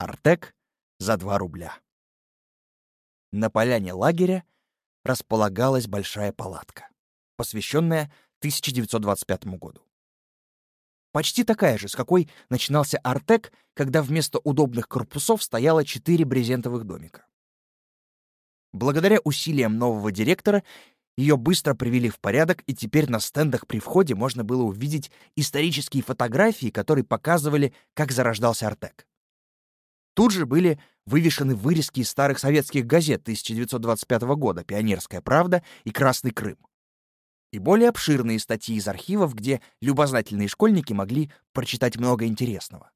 Артек за 2 рубля. На поляне лагеря располагалась большая палатка, посвященная 1925 году. Почти такая же, с какой начинался Артек, когда вместо удобных корпусов стояло четыре брезентовых домика. Благодаря усилиям нового директора ее быстро привели в порядок, и теперь на стендах при входе можно было увидеть исторические фотографии, которые показывали, как зарождался Артек. Тут же были вывешены вырезки из старых советских газет 1925 года «Пионерская правда» и «Красный Крым». И более обширные статьи из архивов, где любознательные школьники могли прочитать много интересного.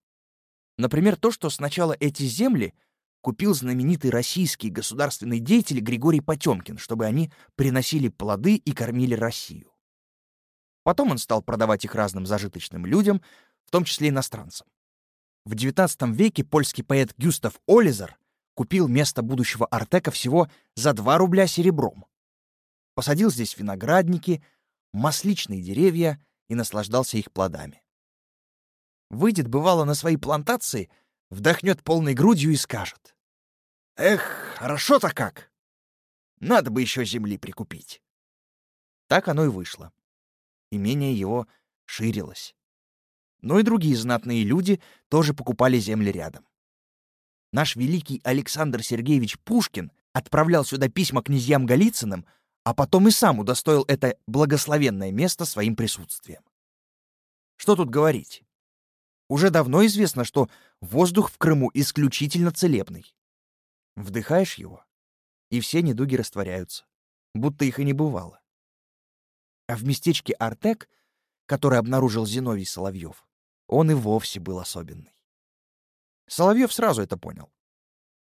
Например, то, что сначала эти земли купил знаменитый российский государственный деятель Григорий Потемкин, чтобы они приносили плоды и кормили Россию. Потом он стал продавать их разным зажиточным людям, в том числе иностранцам. В XIX веке польский поэт Гюстав Олизер купил место будущего Артека всего за 2 рубля серебром. Посадил здесь виноградники, масличные деревья и наслаждался их плодами. Выйдет, бывало, на свои плантации — вдохнет полной грудью и скажет. «Эх, хорошо-то как! Надо бы еще земли прикупить». Так оно и вышло. Имение его ширилось. Но и другие знатные люди тоже покупали земли рядом. Наш великий Александр Сергеевич Пушкин отправлял сюда письма князьям Голицыным, а потом и сам удостоил это благословенное место своим присутствием. Что тут говорить? Уже давно известно, что воздух в Крыму исключительно целебный. Вдыхаешь его, и все недуги растворяются, будто их и не бывало. А в местечке Артек, который обнаружил Зиновий Соловьев, он и вовсе был особенный. Соловьев сразу это понял.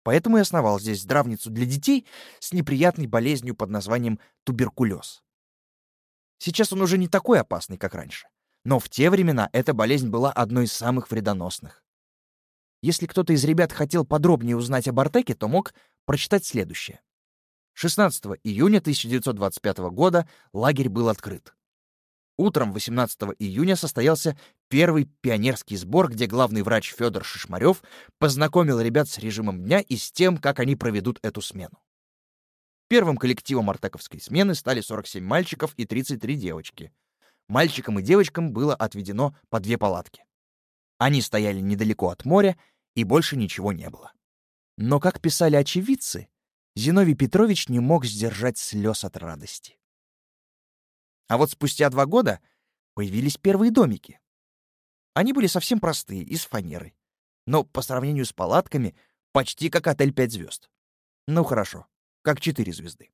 Поэтому и основал здесь здравницу для детей с неприятной болезнью под названием туберкулез. Сейчас он уже не такой опасный, как раньше. Но в те времена эта болезнь была одной из самых вредоносных. Если кто-то из ребят хотел подробнее узнать об Артеке, то мог прочитать следующее. 16 июня 1925 года лагерь был открыт. Утром 18 июня состоялся первый пионерский сбор, где главный врач Федор Шишмарев познакомил ребят с режимом дня и с тем, как они проведут эту смену. Первым коллективом артековской смены стали 47 мальчиков и 33 девочки — мальчикам и девочкам было отведено по две палатки. Они стояли недалеко от моря, и больше ничего не было. Но, как писали очевидцы, Зиновий Петрович не мог сдержать слез от радости. А вот спустя два года появились первые домики. Они были совсем простые, из фанеры. Но по сравнению с палатками почти как отель пять звезд. Ну хорошо, как четыре звезды.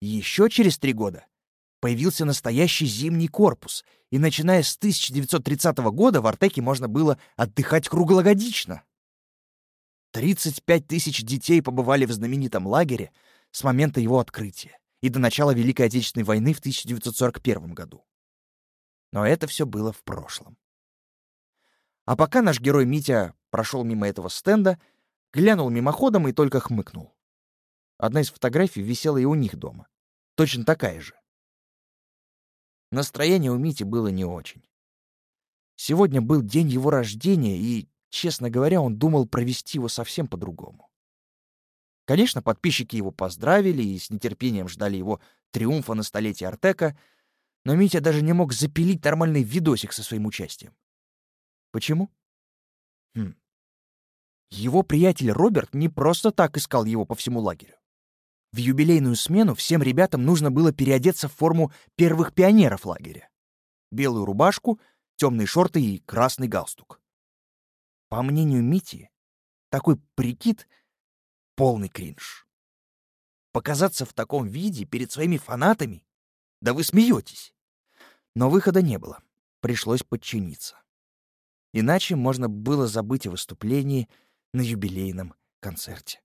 Еще через три года появился настоящий зимний корпус, и начиная с 1930 года в Артеке можно было отдыхать круглогодично. 35 тысяч детей побывали в знаменитом лагере с момента его открытия и до начала Великой Отечественной войны в 1941 году. Но это все было в прошлом. А пока наш герой Митя прошел мимо этого стенда, глянул мимоходом и только хмыкнул. Одна из фотографий висела и у них дома. Точно такая же. Настроение у Мити было не очень. Сегодня был день его рождения, и, честно говоря, он думал провести его совсем по-другому. Конечно, подписчики его поздравили и с нетерпением ждали его триумфа на столетие Артека, но Митя даже не мог запилить нормальный видосик со своим участием. Почему? Хм. Его приятель Роберт не просто так искал его по всему лагерю. В юбилейную смену всем ребятам нужно было переодеться в форму первых пионеров лагеря. Белую рубашку, темные шорты и красный галстук. По мнению Мити, такой прикид — полный кринж. Показаться в таком виде перед своими фанатами? Да вы смеетесь. Но выхода не было. Пришлось подчиниться. Иначе можно было забыть о выступлении на юбилейном концерте.